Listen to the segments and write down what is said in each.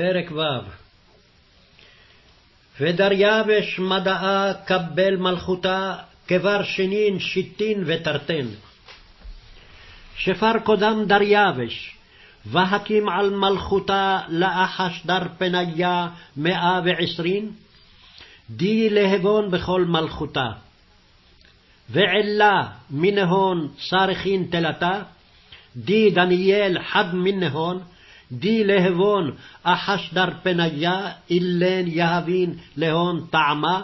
פרק ו' ודריווש מדעה קבל מלכותה, כבר שנין שיטין ותרתן. שפר קודם דריווש, והקים על מלכותה לאחש דר פניה מאה ועשרין, די להבון בכל מלכותה. ועלה מנהון צרכין תלתה, די דניאל חד מנהון, די להבון אחשדר פניה, אילן יהבין להון טעמה,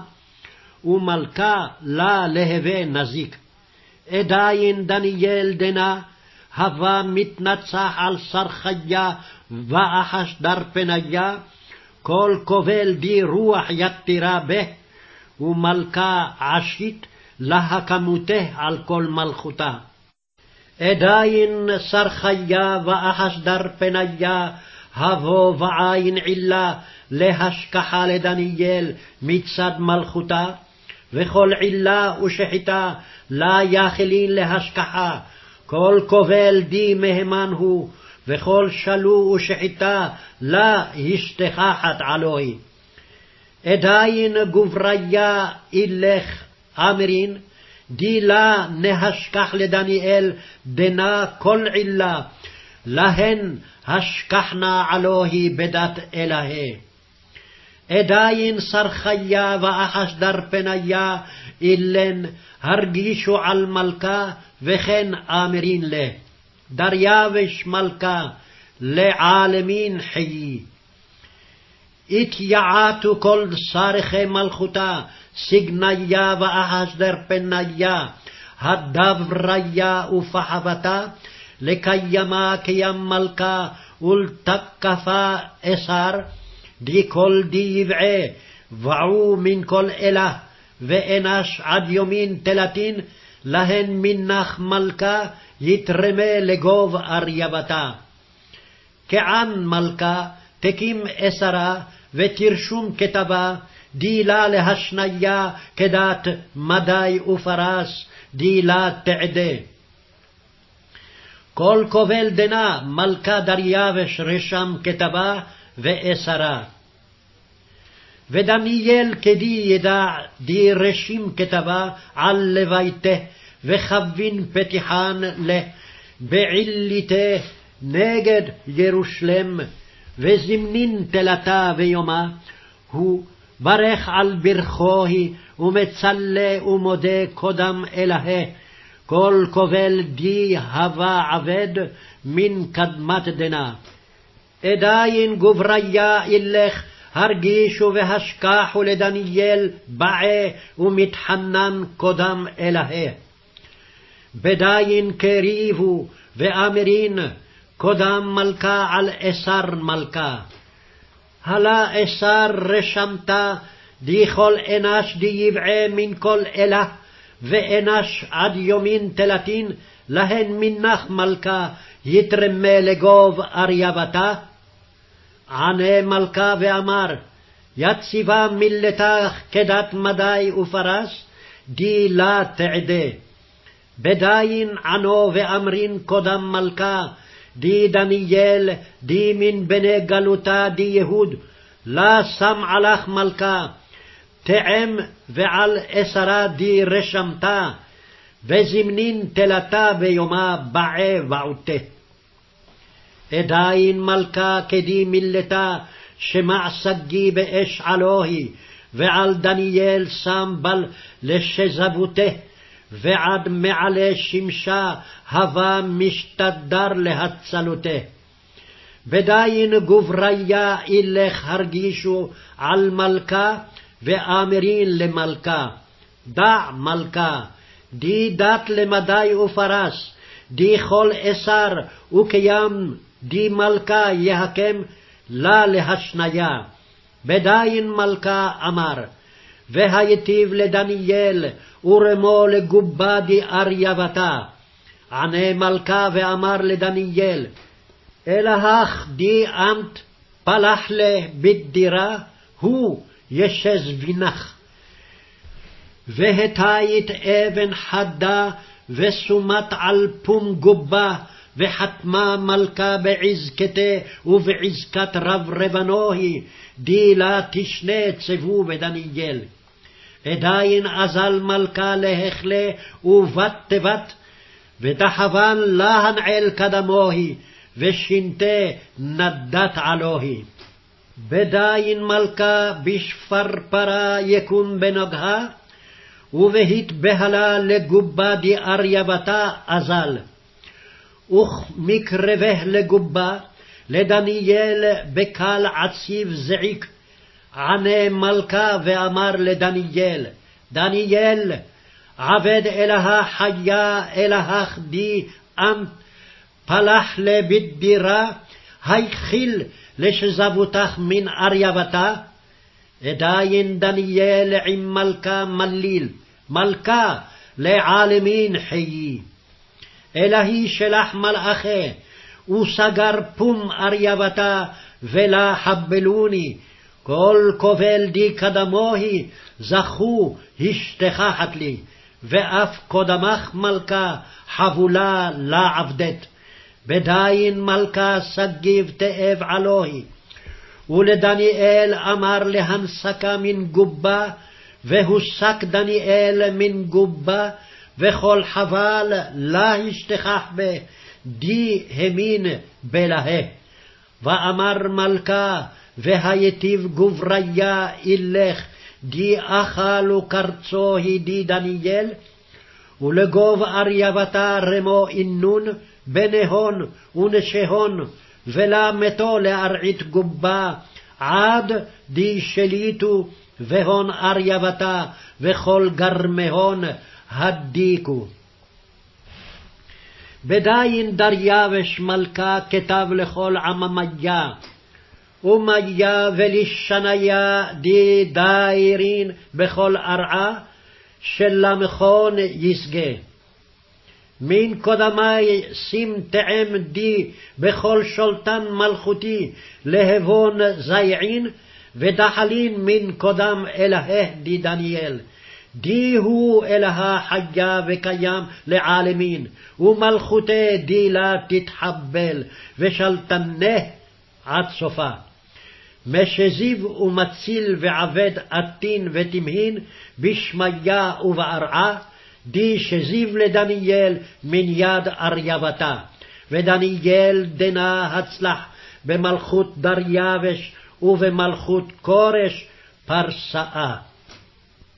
ומלכה לה להווה נזיק. עדיין דניאל דנה, הווה מתנצח על שרחיה ואחשדר פניה, כל כובל די רוח יתירה בה, ומלכה עשית להקמותה על כל מלכותה. עדיין שרחיה ואחשדר פניה, הבוא ועין עילה להשכחה לדניאל מצד מלכותה, וכל עילה ושחיטה לה יחלין להשכחה, כל כובל די מהימן הוא, וכל שלו ושחיטה לה השתכחת עלוהי. עדיין גובריה אילך אמרין, דילה נהשכח לדניאל דנה כל עילה, להן השכחנה עלוהי בדת אלהה. עדיין שרחיה ואחשדר פניה אילן הרגישו על מלכה וכן אמרין לה. דריווש מלכה לעלמין חיי. התייעתו כל שרכי מלכותה סגניה ואחשדר פניה, הדבריה ופחבתה, לקיימה קיים מלכה, ולתקפה אסר, די כל די יבעה, ועו מן כל אלה, ואנש עד יומין תלתין, להן מנח מלכה, יתרמה לגוב ארייבתה. כען מלכה, תקים אסרה, ותרשום כתבה, דילה להשניה כדת מדי ופרס, דילה תעדה. כל כובל דנה מלכה דריווש רשם כתבה ואסרה. ודניאל כדי ידע די רשים כתבה על לביתה, וכבין פתיחן לה, בעיליתה נגד ירושלם, וזמנין תלתה ויומה, הוא ברך על ברכוהי, ומצלה ומודה קודם אלהה, כל כובל די הווה עבד, מן קדמת דנה. עדיין גובריה אילך, הרגישו והשכחו לדניאל בעה ומתחנן קודם אלהה. בדיין קריבו ואמרין, קודם מלכה על אסר מלכה. הלה אסר רשמתה, די כל אנש די יבעה מן כל אלה, ואנש עד יומין תלתין, להן מנח מלכה, יתרמה לגוב ארייבתה. ענה מלכה ואמר, יציבה מילתך כדת מדי ופרס, די לה תעדה. בדין ענו ואמרין קודם מלכה, די דניאל, די מן בני גלותה, די יהוד, לה שם עלך מלכה, תאם ועל אסרה די רשמתה, וזמנין תלתה ביומה בעה ועוטה. עדיין מלכה כדי מילתה, שמע שגיא באש עלוהי, ועל דניאל שם בל לשזבותה. ועד מעלה שמשה הווה משתדר להצלותה. בדין גובריה אילך הרגישו על מלכה, ואמרין למלכה, דע מלכה, די דת למדי ופרס, די כל אסר וקיים, די מלכה יהקם לה להשניה. בדין מלכה אמר, והיטיב לדניאל, ורמו לגובה די ארייבתה. ענה מלכה ואמר לדניאל, אלהך די אמת פלח לה בדירה, הוא ישז בינך. והתית אבן חדה, ושומת על פום גובה, וחתמה מלכה בעזקתה ובעזקת רב רבנוהי, די לה תשנה צבו בדניאל. עדיין אזל מלכה להכלה ובת תבת, ותחבן לה הנעל קדמוהי, ושינתה נדת עלוהי. בדין מלכה בשפרפרה יקום בנוגה, ובהתבהלה לגובה דארייבתה אזל. וכמקרבה לגובה, לדניאל בקל עציב זעיק, ענה מלכה ואמר לדניאל, דניאל, עבד אלהה חיה אלהך די אמת, פלח לבדירה, היחיל לשזבותך מן ארייבתה, עדיין דניאל עם מלכה מליל, מלכה לעלמין חיי. אלהי שלח מלאכי, וסגר פום ארייבתה, ולה חבלוני, כל כובל די קדמוהי, זכו השתכחת לי, ואף קודמך מלכה, חבולה לה עבדת. בדין מלכה שגיב תאב עלוהי, ולדניאל אמר להנסקה מן גובה, והוסק דניאל מן גובה, וכל חבל לה השתכח בה, די המין בלהה. ואמר מלכה, והיטיב גובריה אילך, די אכלו קרצו הידי דניאל, ולגוב ארייבתה רמו אינון, בנהון ונשהון, ולה מתו לארעית גובה, עד די שליטו והון ארייבתה, וכל גרמהון הדיקו. בדין דריווש מלכה כתב לכל עממיה, ומיה ולשניה די דיירין בכל ארעה, שלמכון ישגה. מן קודמי שים תאם די בכל שולטן מלכותי להבון זייעין, ודחלין מן קודם אלהה די דניאל. די הוא אלהה חיה וקיים לעלמין, ומלכותי די לה תתחבל, ושלטנה עד סופה. משזיב ומציל ועבד עתין ותמהין, בשמיה ובארעה, די שזיב לדניאל מן יד ארייבתה. ודניאל דנה הצלח במלכות דריווש ובמלכות כורש פרסאה.